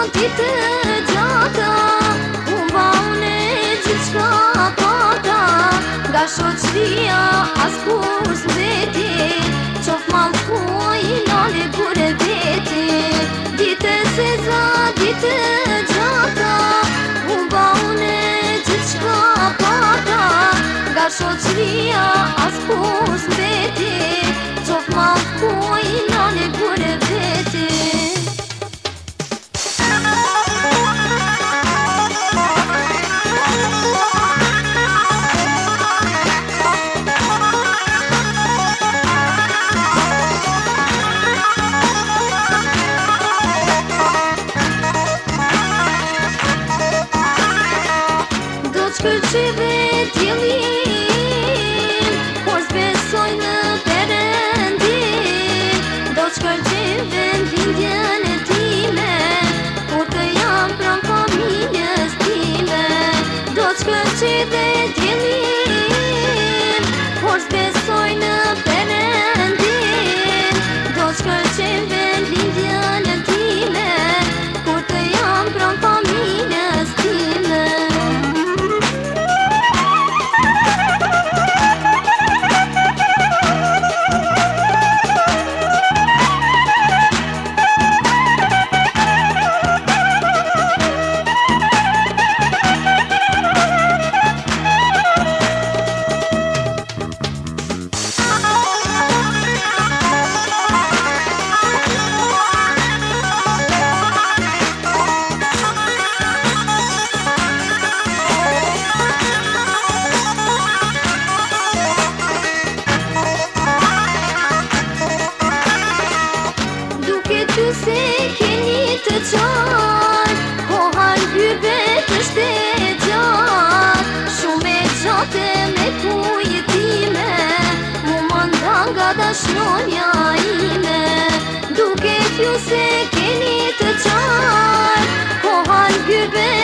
Dite gjata U ba une gjithë shkrapata tota. Ga shoqëria A s'pushë në vete Qofë ma në në Dite seza Dite gjata U ba une gjithë shkrapata Ga shoqëria A s'pushë në vete Qofë Скочи, де тілі Ate me ku jetime Mu manda nga dashnonja ime Duket ju se keni të qarë Kohan gybe